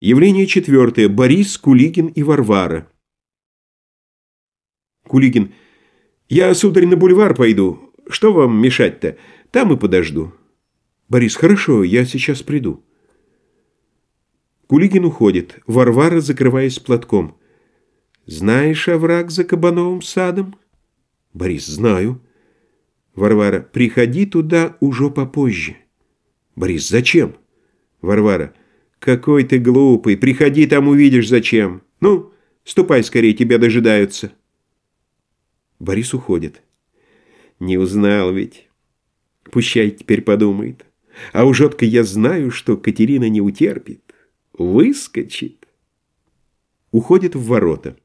Явление четвертое. Борис, Кулигин и Варвара. Кулигин. Я, сударь, на бульвар пойду. Что вам мешать-то? Там и подожду. Борис. Хорошо, я сейчас приду. Кулигин уходит. Варвара, закрываясь платком. Знаешь овраг за Кабановым садом? Борис. Знаю. Варвара. Приходи туда уже попозже. Борис. Зачем? Варвара. «Какой ты глупый! Приходи, там увидишь, зачем! Ну, ступай скорее, тебя дожидаются!» Борис уходит. «Не узнал ведь. Пущай теперь подумает. А уж отко я знаю, что Катерина не утерпит. Выскочит!» Уходит в ворота.